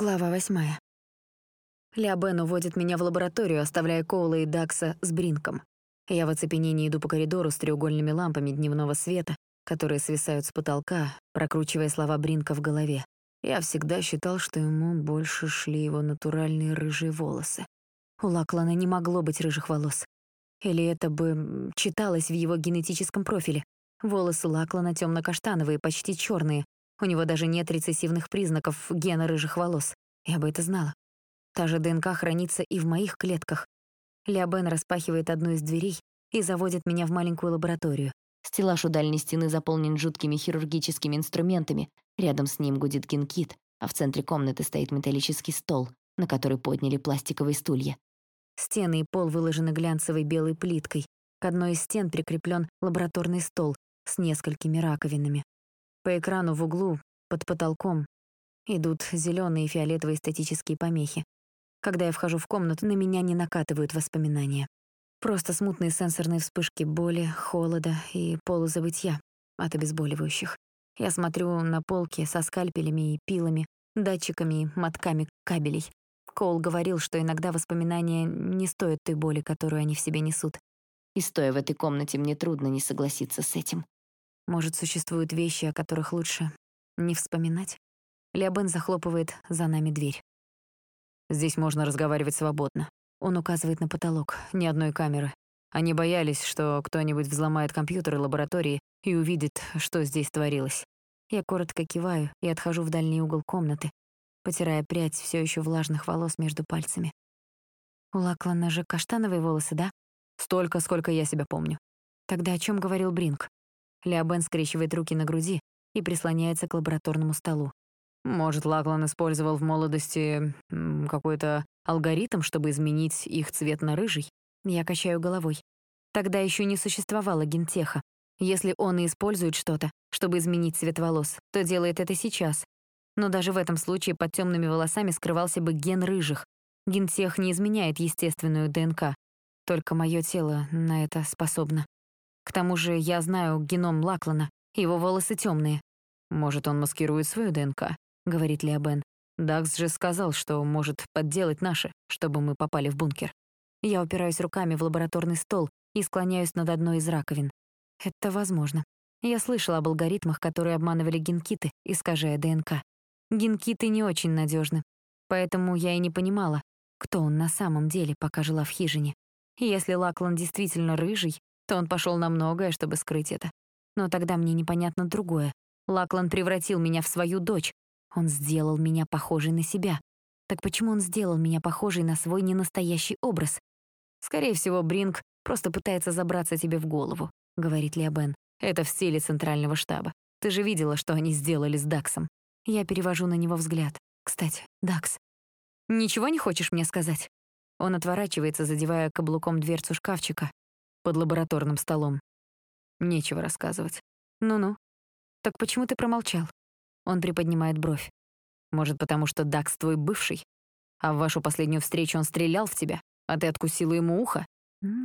Глава восьмая. Бен уводит меня в лабораторию, оставляя Коула и Дакса с Бринком. Я в оцепенении иду по коридору с треугольными лампами дневного света, которые свисают с потолка, прокручивая слова Бринка в голове. Я всегда считал, что ему больше шли его натуральные рыжие волосы. У Лаклана не могло быть рыжих волос. Или это бы читалось в его генетическом профиле. Волосы Лаклана темно-каштановые, почти черные, у него даже нет рецессивных признаков гена рыжих волос. Я бы это знала. Та же ДНК хранится и в моих клетках. Леобен распахивает одну из дверей и заводит меня в маленькую лабораторию. Стеллаж у дальней стены заполнен жуткими хирургическими инструментами. Рядом с ним гудит генкит, а в центре комнаты стоит металлический стол, на который подняли пластиковые стулья. Стены и пол выложены глянцевой белой плиткой. К одной из стен прикреплен лабораторный стол с несколькими раковинами. По экрану в углу, под потолком, идут зеленые и фиолетовые статические помехи. Когда я вхожу в комнату, на меня не накатывают воспоминания. Просто смутные сенсорные вспышки боли, холода и полузабытья от обезболивающих. Я смотрю на полки со скальпелями и пилами, датчиками и мотками кабелей. Коул говорил, что иногда воспоминания не стоят той боли, которую они в себе несут. И стоя в этой комнате, мне трудно не согласиться с этим. Может, существуют вещи, о которых лучше не вспоминать? Леобен захлопывает за нами дверь. Здесь можно разговаривать свободно. Он указывает на потолок, ни одной камеры. Они боялись, что кто-нибудь взломает компьютеры лаборатории и увидит, что здесь творилось. Я коротко киваю и отхожу в дальний угол комнаты, потирая прядь все еще влажных волос между пальцами. У Лаклана же каштановые волосы, да? Столько, сколько я себя помню. Тогда о чем говорил Бринк? Леобен скрещивает руки на груди и прислоняется к лабораторному столу. Может, Лаклан использовал в молодости какой-то алгоритм, чтобы изменить их цвет на рыжий? Я качаю головой. Тогда еще не существовало гентеха. Если он и использует что-то, чтобы изменить цвет волос, то делает это сейчас. Но даже в этом случае под темными волосами скрывался бы ген рыжих. Гентех не изменяет естественную ДНК. Только мое тело на это способно. К тому же я знаю геном Лаклана, его волосы темные. «Может, он маскирует свою ДНК?» — говорит Леобен. «Дакс же сказал, что может подделать наши, чтобы мы попали в бункер». Я упираюсь руками в лабораторный стол и склоняюсь над одной из раковин. Это возможно. Я слышала об алгоритмах, которые обманывали генкиты, искажая ДНК. Генкиты не очень надежны, поэтому я и не понимала, кто он на самом деле, пока жила в хижине. Если Лаклан действительно рыжий, то он пошел на многое, чтобы скрыть это. Но тогда мне непонятно другое. Лаклан превратил меня в свою дочь. Он сделал меня похожей на себя. Так почему он сделал меня похожей на свой ненастоящий образ? Скорее всего, Бринг просто пытается забраться тебе в голову, говорит Леобен. Это в стиле центрального штаба. Ты же видела, что они сделали с Даксом. Я перевожу на него взгляд. Кстати, Дакс, ничего не хочешь мне сказать? Он отворачивается, задевая каблуком дверцу шкафчика, под лабораторным столом. Нечего рассказывать. Ну-ну. Так почему ты промолчал? Он приподнимает бровь. Может, потому что Дакс твой бывший? А в вашу последнюю встречу он стрелял в тебя, а ты откусила ему ухо?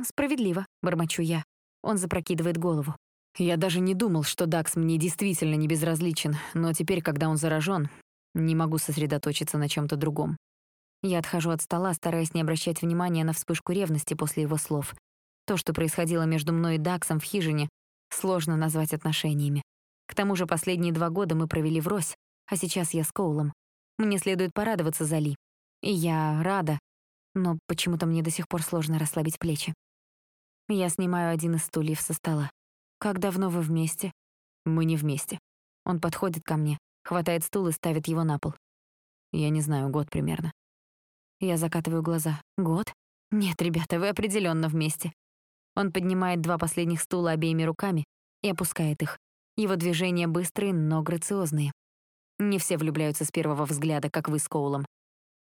Справедливо, бормочу я. Он запрокидывает голову. Я даже не думал, что Дакс мне действительно не безразличен, но теперь, когда он заражен, не могу сосредоточиться на чем то другом. Я отхожу от стола, стараясь не обращать внимания на вспышку ревности после его слов. То, что происходило между мной и Даксом в хижине, сложно назвать отношениями. К тому же последние два года мы провели врозь, а сейчас я с Коулом. Мне следует порадоваться за Ли. И я рада, но почему-то мне до сих пор сложно расслабить плечи. Я снимаю один из стульев со стола. «Как давно вы вместе?» «Мы не вместе». Он подходит ко мне, хватает стул и ставит его на пол. Я не знаю, год примерно. Я закатываю глаза. «Год? Нет, ребята, вы определенно вместе. Он поднимает два последних стула обеими руками и опускает их. Его движения быстрые, но грациозные. Не все влюбляются с первого взгляда, как вы с Коулом.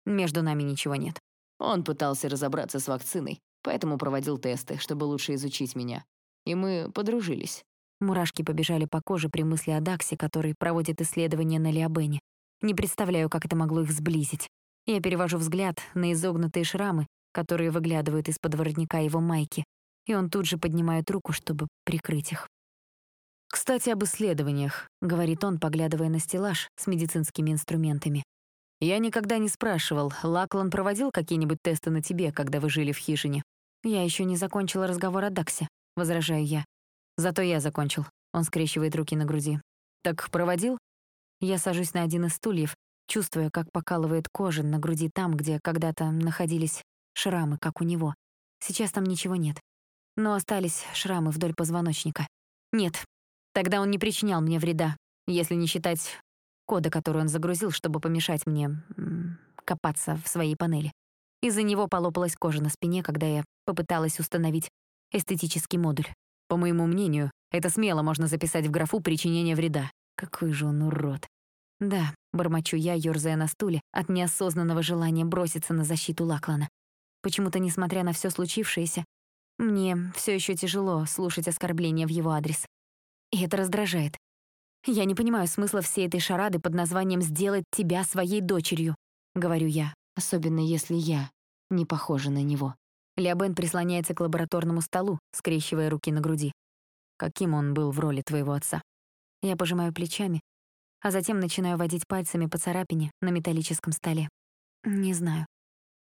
Между нами ничего нет. Он пытался разобраться с вакциной, поэтому проводил тесты, чтобы лучше изучить меня. И мы подружились. Мурашки побежали по коже при мысли о Даксе, который проводит исследования на Лиабене. Не представляю, как это могло их сблизить. Я перевожу взгляд на изогнутые шрамы, которые выглядывают из-под воротника его майки, и он тут же поднимает руку, чтобы прикрыть их. «Кстати, об исследованиях», — говорит он, поглядывая на стеллаж с медицинскими инструментами. Я никогда не спрашивал, Лаклан проводил какие-нибудь тесты на тебе, когда вы жили в хижине? Я еще не закончила разговор о Даксе, возражаю я. Зато я закончил. Он скрещивает руки на груди. Так проводил? Я сажусь на один из стульев, чувствуя, как покалывает кожа на груди там, где когда-то находились шрамы, как у него. Сейчас там ничего нет. Но остались шрамы вдоль позвоночника. Нет, тогда он не причинял мне вреда, если не считать кода, который он загрузил, чтобы помешать мне копаться в своей панели. Из-за него полопалась кожа на спине, когда я попыталась установить эстетический модуль. По моему мнению, это смело можно записать в графу причинения вреда. Какой же он урод. Да, бормочу я, ёрзая на стуле, от неосознанного желания броситься на защиту Лаклана. Почему-то, несмотря на все случившееся, мне все еще тяжело слушать оскорбления в его адрес. И это раздражает. «Я не понимаю смысла всей этой шарады под названием «сделать тебя своей дочерью», — говорю я, особенно если я не похожа на него. Леобен прислоняется к лабораторному столу, скрещивая руки на груди. Каким он был в роли твоего отца? Я пожимаю плечами, а затем начинаю водить пальцами по царапине на металлическом столе. Не знаю.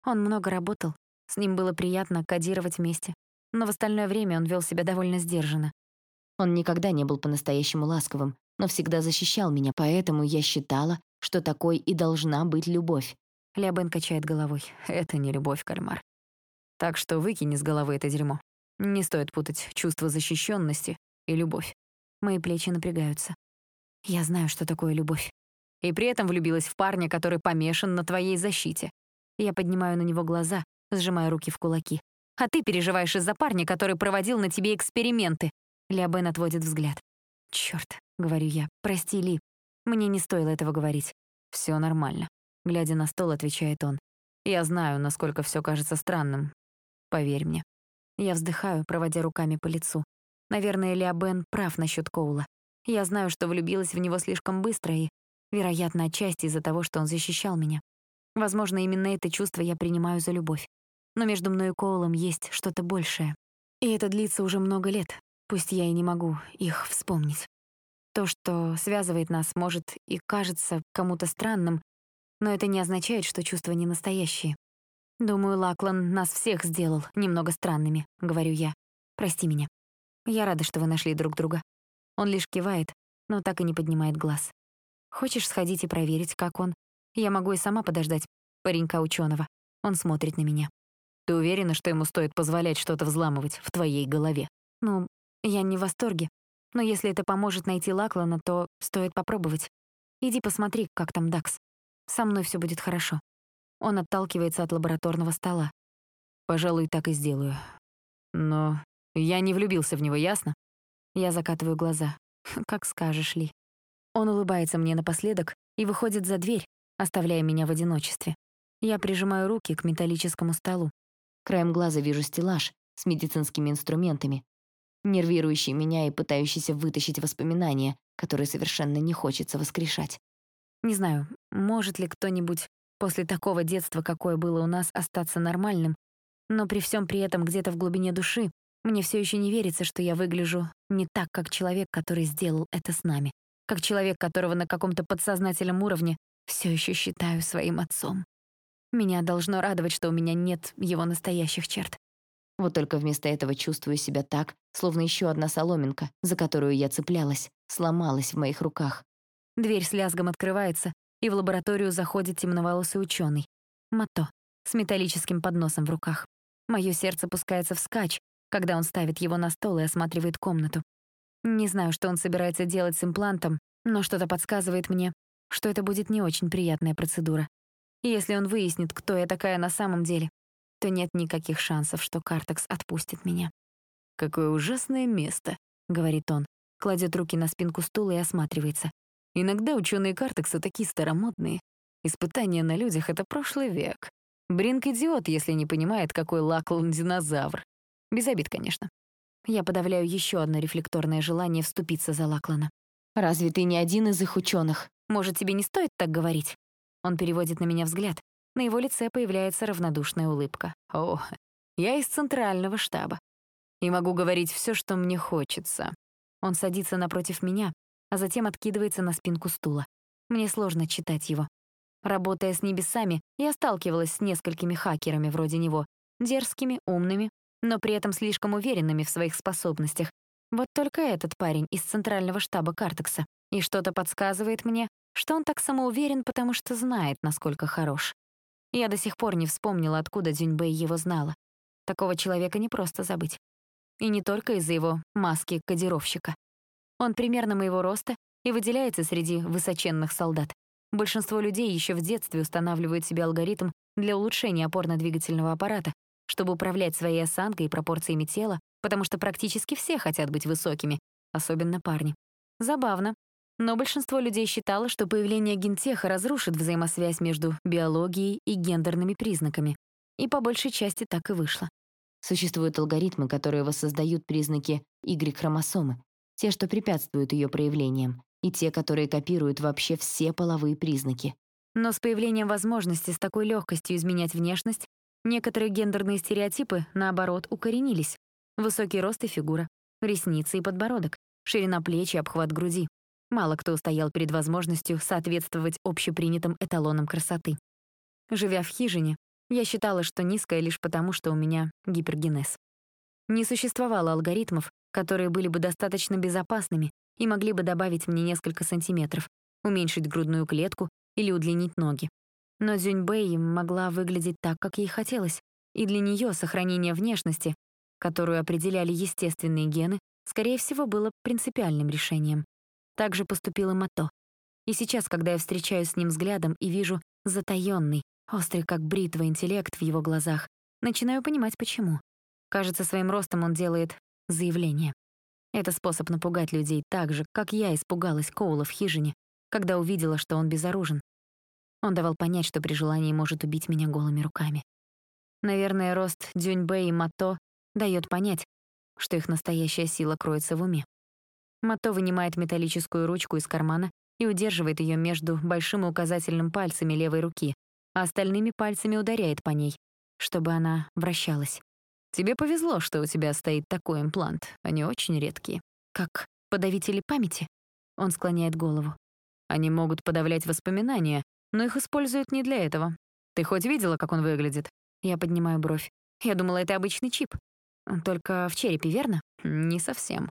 Он много работал, с ним было приятно кодировать вместе, но в остальное время он вел себя довольно сдержанно. Он никогда не был по-настоящему ласковым, но всегда защищал меня, поэтому я считала, что такой и должна быть любовь. Лябен качает головой. Это не любовь, кальмар. Так что выкини с головы это дерьмо. Не стоит путать чувство защищенности и любовь. Мои плечи напрягаются. Я знаю, что такое любовь. И при этом влюбилась в парня, который помешан на твоей защите. Я поднимаю на него глаза, сжимая руки в кулаки. А ты переживаешь из-за парня, который проводил на тебе эксперименты. Лябен отводит взгляд. Чёрт, — говорю я. «Прости, Ли. Мне не стоило этого говорить». Всё нормально», — глядя на стол, отвечает он. «Я знаю, насколько всё кажется странным. Поверь мне». Я вздыхаю, проводя руками по лицу. Наверное, Лиа Бен прав насчёт Коула. Я знаю, что влюбилась в него слишком быстро и, вероятно, отчасти из-за того, что он защищал меня. Возможно, именно это чувство я принимаю за любовь. Но между мной и Коулом есть что-то большее. И это длится уже много лет, пусть я и не могу их вспомнить. То, что связывает нас, может и кажется кому-то странным, но это не означает, что чувства не настоящие. «Думаю, Лаклан нас всех сделал немного странными», — говорю я. «Прости меня. Я рада, что вы нашли друг друга». Он лишь кивает, но так и не поднимает глаз. «Хочешь сходить и проверить, как он? Я могу и сама подождать паренька ученого. Он смотрит на меня. Ты уверена, что ему стоит позволять что-то взламывать в твоей голове? Ну, я не в восторге, но если это поможет найти Лаклана, то стоит попробовать. Иди посмотри, как там Дакс. Со мной все будет хорошо. Он отталкивается от лабораторного стола. Пожалуй, так и сделаю. Но я не влюбился в него, ясно? Я закатываю глаза. Как скажешь, Ли. Он улыбается мне напоследок и выходит за дверь, оставляя меня в одиночестве. Я прижимаю руки к металлическому столу. Краем глаза вижу стеллаж с медицинскими инструментами, нервирующий меня и пытающийся вытащить воспоминания, которые совершенно не хочется воскрешать. Не знаю, может ли кто-нибудь после такого детства, какое было у нас, остаться нормальным, но при всем при этом где-то в глубине души мне все еще не верится, что я выгляжу не так, как человек, который сделал это с нами, как человек, которого на каком-то подсознательном уровне все еще считаю своим отцом. Меня должно радовать, что у меня нет его настоящих черт. Вот только вместо этого чувствую себя так, словно еще одна соломинка, за которую я цеплялась, сломалась в моих руках. Дверь с лязгом открывается, и в лабораторию заходит темноволосый ученый. Мато, с металлическим подносом в руках. Мое сердце пускается вскачь, когда он ставит его на стол и осматривает комнату. Не знаю, что он собирается делать с имплантом, но что-то подсказывает мне, что это будет не очень приятная процедура. И если он выяснит, кто я такая на самом деле, то нет никаких шансов, что Картекс отпустит меня. «Какое ужасное место», — говорит он, кладет руки на спинку стула и осматривается. «Иногда ученые Картекса такие старомодные. Испытания на людях — это прошлый век. Бринк идиот, если не понимает, какой Лаклан динозавр. Без обид, конечно». Я подавляю еще одно рефлекторное желание вступиться за Лаклана. «Разве ты не один из их ученых? Может, тебе не стоит так говорить?» Он переводит на меня взгляд, на его лице появляется равнодушная улыбка. «О, я из центрального штаба. И могу говорить все, что мне хочется». Он садится напротив меня, а затем откидывается на спинку стула. Мне сложно читать его. Работая с небесами, я сталкивалась с несколькими хакерами вроде него, дерзкими, умными, но при этом слишком уверенными в своих способностях. Вот только этот парень из центрального штаба Картекса. И что-то подсказывает мне, что он так самоуверен, потому что знает, насколько хорош. Я до сих пор не вспомнила, откуда Дзюньбэй его знала. Такого человека не просто забыть. И не только из-за его маски кодировщика. Он примерно моего роста и выделяется среди высоченных солдат. Большинство людей еще в детстве устанавливают себе алгоритм для улучшения опорно-двигательного аппарата, чтобы управлять своей осанкой и пропорциями тела, потому что практически все хотят быть высокими, особенно парни. Забавно, но большинство людей считало, что появление гентеха разрушит взаимосвязь между биологией и гендерными признаками. И по большей части так и вышло. Существуют алгоритмы, которые воссоздают признаки Y-хромосомы, те, что препятствуют ее проявлениям, и те, которые копируют вообще все половые признаки. Но с появлением возможности с такой легкостью изменять внешность, некоторые гендерные стереотипы, наоборот, укоренились. Высокий рост и фигура, ресницы и подбородок, ширина плеч и обхват груди. Мало кто устоял перед возможностью соответствовать общепринятым эталонам красоты. Живя в хижине, я считала, что низкая лишь потому, что у меня гипергенез. Не существовало алгоритмов, которые были бы достаточно безопасными и могли бы добавить мне несколько сантиметров, уменьшить грудную клетку или удлинить ноги. Но Дзюньбэй могла выглядеть так, как ей хотелось, и для нее сохранение внешности, которую определяли естественные гены, скорее всего, было принципиальным решением. Так же поступила Мато. И сейчас, когда я встречаюсь с ним взглядом и вижу затаённый, острый как бритва интеллект в его глазах, начинаю понимать, почему. Кажется, своим ростом он делает заявление. Это способ напугать людей так же, как я испугалась Коула в хижине, когда увидела, что он безоружен. Он давал понять, что при желании может убить меня голыми руками. Наверное, рост Дюньбэ и Мато дает понять, что их настоящая сила кроется в уме. Мато вынимает металлическую ручку из кармана и удерживает ее между большим и указательным пальцами левой руки, а остальными пальцами ударяет по ней, чтобы она вращалась. Тебе повезло, что у тебя стоит такой имплант. Они очень редкие. Как подавители памяти? Он склоняет голову. Они могут подавлять воспоминания, но их используют не для этого. Ты хоть видела, как он выглядит? Я поднимаю бровь. Я думала, это обычный чип. Только в черепе, верно? Не совсем.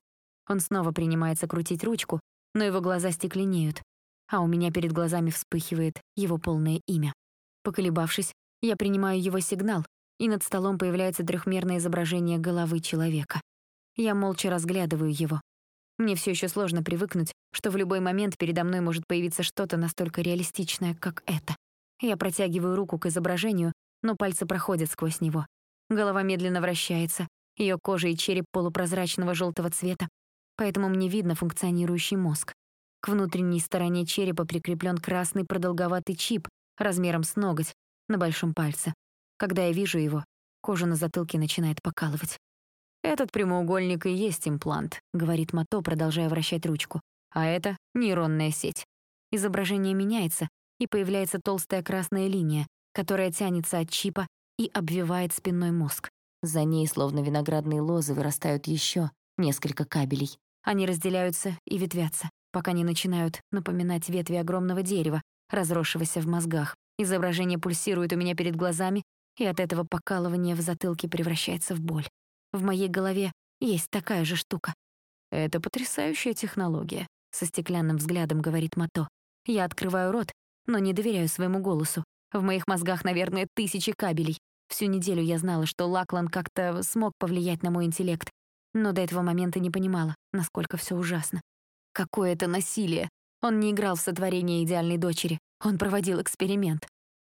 Он снова принимается крутить ручку, но его глаза стекленеют, а у меня перед глазами вспыхивает его полное имя. Поколебавшись, я принимаю его сигнал, и над столом появляется трехмерное изображение головы человека. Я молча разглядываю его. Мне все еще сложно привыкнуть, что в любой момент передо мной может появиться что-то настолько реалистичное, как это. Я протягиваю руку к изображению, но пальцы проходят сквозь него. Голова медленно вращается, ее кожа и череп полупрозрачного желтого цвета, поэтому мне видно функционирующий мозг. К внутренней стороне черепа прикреплен красный продолговатый чип размером с ноготь на большом пальце. Когда я вижу его, кожа на затылке начинает покалывать. «Этот прямоугольник и есть имплант», — говорит Мато, продолжая вращать ручку. «А это нейронная сеть». Изображение меняется, и появляется толстая красная линия, которая тянется от чипа и обвивает спинной мозг. За ней, словно виноградные лозы, вырастают еще несколько кабелей. Они разделяются и ветвятся, пока не начинают напоминать ветви огромного дерева, разросшегося в мозгах. Изображение пульсирует у меня перед глазами, и от этого покалывание в затылке превращается в боль. В моей голове есть такая же штука. «Это потрясающая технология», — со стеклянным взглядом говорит Мато. Я открываю рот, но не доверяю своему голосу. В моих мозгах, наверное, тысячи кабелей. Всю неделю я знала, что Лаклан как-то смог повлиять на мой интеллект, но до этого момента не понимала, насколько все ужасно. Какое это насилие! Он не играл в сотворение идеальной дочери, он проводил эксперимент.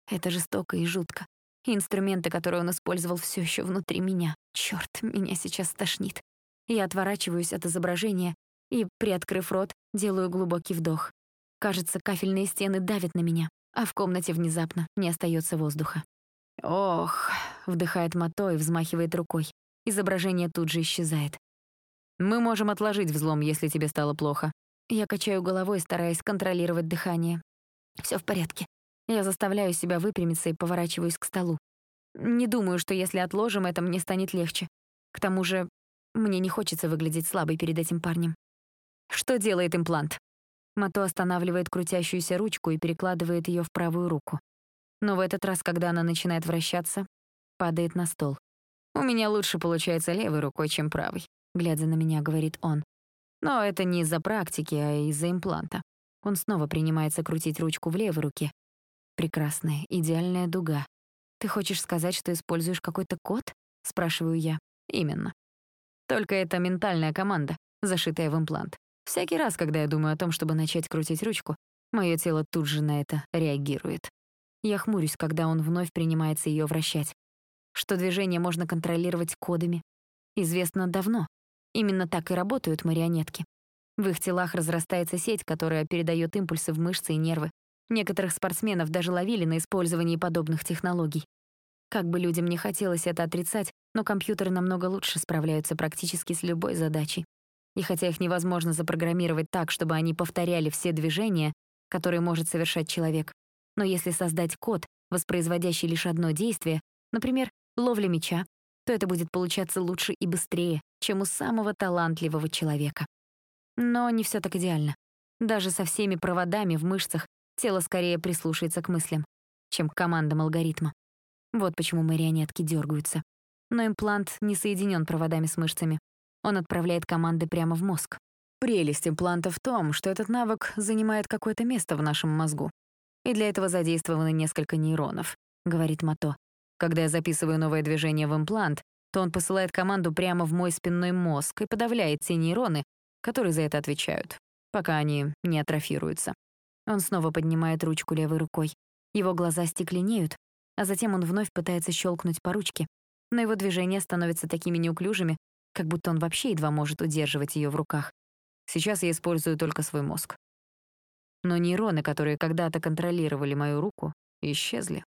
Это жестоко и жутко. Инструменты, которые он использовал, все еще внутри меня. Черт, меня сейчас стошнит. Я отворачиваюсь от изображения и, приоткрыв рот, делаю глубокий вдох. Кажется, кафельные стены давят на меня, а в комнате внезапно не остается воздуха. «Ох», — вдыхает Мато и взмахивает рукой. Изображение тут же исчезает. «Мы можем отложить взлом, если тебе стало плохо». Я качаю головой, стараясь контролировать дыхание. Все в порядке. Я заставляю себя выпрямиться и поворачиваюсь к столу. Не думаю, что если отложим это, мне станет легче. К тому же, мне не хочется выглядеть слабой перед этим парнем. Что делает имплант? Мато останавливает крутящуюся ручку и перекладывает ее в правую руку. Но в этот раз, когда она начинает вращаться, падает на стол. «У меня лучше получается левой рукой, чем правой», — глядя на меня, говорит он. Но это не из-за практики, а из-за импланта. Он снова принимается крутить ручку в левой руке. Прекрасная, идеальная дуга. «Ты хочешь сказать, что используешь какой-то код?» — спрашиваю я. «Именно. Только это ментальная команда, зашитая в имплант. Всякий раз, когда я думаю о том, чтобы начать крутить ручку, мое тело тут же на это реагирует. Я хмурюсь, когда он вновь принимается ее вращать. Что движение можно контролировать кодами, известно давно. Именно так и работают марионетки. В их телах разрастается сеть, которая передает импульсы в мышцы и нервы. Некоторых спортсменов даже ловили на использовании подобных технологий. Как бы людям не хотелось это отрицать, но компьютеры намного лучше справляются практически с любой задачей. И хотя их невозможно запрограммировать так, чтобы они повторяли все движения, которые может совершать человек, но если создать код, воспроизводящий лишь одно действие, например, ловля мяча, то это будет получаться лучше и быстрее, чем у самого талантливого человека. Но не все так идеально. Даже со всеми проводами в мышцах тело скорее прислушается к мыслям, чем к командам алгоритма. Вот почему марионетки дергаются. Но имплант не соединен проводами с мышцами. Он отправляет команды прямо в мозг. Прелесть импланта в том, что этот навык занимает какое-то место в нашем мозгу. И для этого задействованы несколько нейронов, говорит Мато. Когда я записываю новое движение в имплант, то он посылает команду прямо в мой спинной мозг и подавляет те нейроны, которые за это отвечают, пока они не атрофируются. Он снова поднимает ручку левой рукой. Его глаза стекленеют, а затем он вновь пытается щелкнуть по ручке, но его движения становятся такими неуклюжими, как будто он вообще едва может удерживать ее в руках. Сейчас я использую только свой мозг. Но нейроны, которые когда-то контролировали мою руку, исчезли.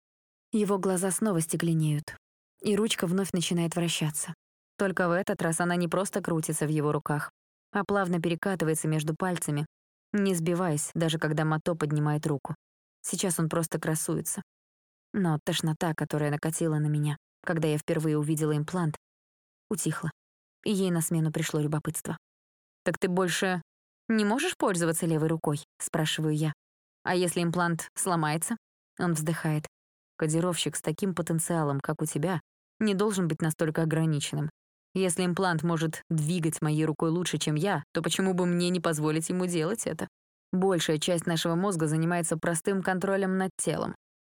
Его глаза снова стекленеют, и ручка вновь начинает вращаться. Только в этот раз она не просто крутится в его руках, а плавно перекатывается между пальцами, не сбиваясь, даже когда Мато поднимает руку. Сейчас он просто красуется. Но тошнота, которая накатила на меня, когда я впервые увидела имплант, утихла, и ей на смену пришло любопытство. «Так ты больше не можешь пользоваться левой рукой?» — спрашиваю я. «А если имплант сломается?» Он вздыхает. Кодировщик с таким потенциалом, как у тебя, не должен быть настолько ограниченным. Если имплант может двигать моей рукой лучше, чем я, то почему бы мне не позволить ему делать это? Большая часть нашего мозга занимается простым контролем над телом,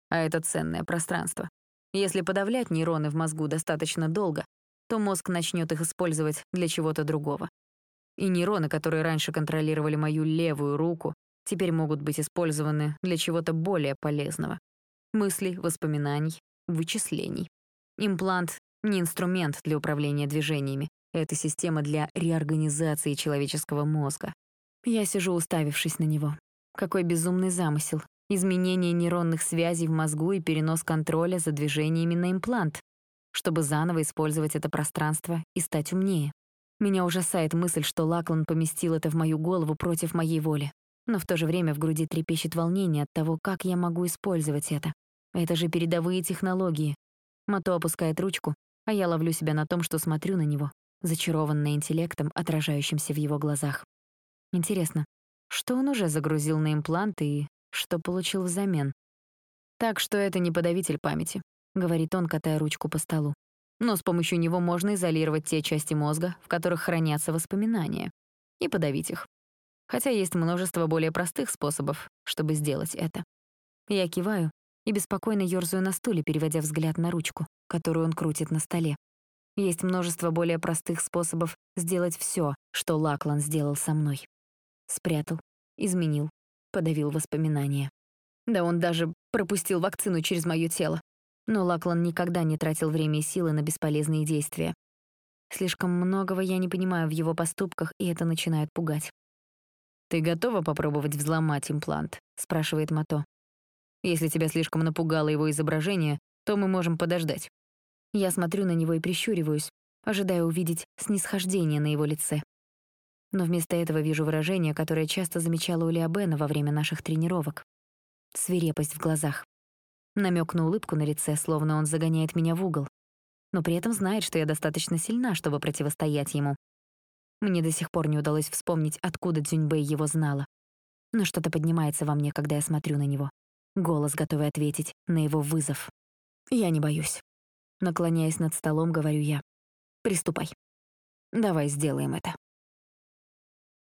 а это ценное пространство. Если подавлять нейроны в мозгу достаточно долго, то мозг начнет их использовать для чего-то другого. И нейроны, которые раньше контролировали мою левую руку, теперь могут быть использованы для чего-то более полезного. Мыслей, воспоминаний, вычислений. Имплант — не инструмент для управления движениями. Это система для реорганизации человеческого мозга. Я сижу, уставившись на него. Какой безумный замысел. Изменение нейронных связей в мозгу и перенос контроля за движениями на имплант, чтобы заново использовать это пространство и стать умнее. Меня ужасает мысль, что Лаклан поместил это в мою голову против моей воли. Но в то же время в груди трепещет волнение от того, как я могу использовать это. Это же передовые технологии. Мато опускает ручку, а я ловлю себя на том, что смотрю на него, зачарованная интеллектом, отражающимся в его глазах. Интересно, что он уже загрузил на импланты и что получил взамен? Так что это не подавитель памяти, говорит он, катая ручку по столу. Но с помощью него можно изолировать те части мозга, в которых хранятся воспоминания, и подавить их. Хотя есть множество более простых способов, чтобы сделать это. Я киваю, и беспокойно ёрзаю на стуле, переводя взгляд на ручку, которую он крутит на столе. Есть множество более простых способов сделать всё, что Лаклан сделал со мной. Спрятал, изменил, подавил воспоминания. Да он даже пропустил вакцину через моё тело. Но Лаклан никогда не тратил время и силы на бесполезные действия. Слишком многого я не понимаю в его поступках, и это начинает пугать. «Ты готова попробовать взломать имплант?» — спрашивает Мато. Если тебя слишком напугало его изображение, то мы можем подождать». Я смотрю на него и прищуриваюсь, ожидая увидеть снисхождение на его лице. Но вместо этого вижу выражение, которое часто замечала у Леобена во время наших тренировок. Свирепость в глазах. Намек на улыбку на лице, словно он загоняет меня в угол. Но при этом знает, что я достаточно сильна, чтобы противостоять ему. Мне до сих пор не удалось вспомнить, откуда Дзюньбэй его знала. Но что-то поднимается во мне, когда я смотрю на него. Голос, готовый ответить на его вызов. Я не боюсь. Наклоняясь над столом, говорю я. «Приступай. Давай сделаем это».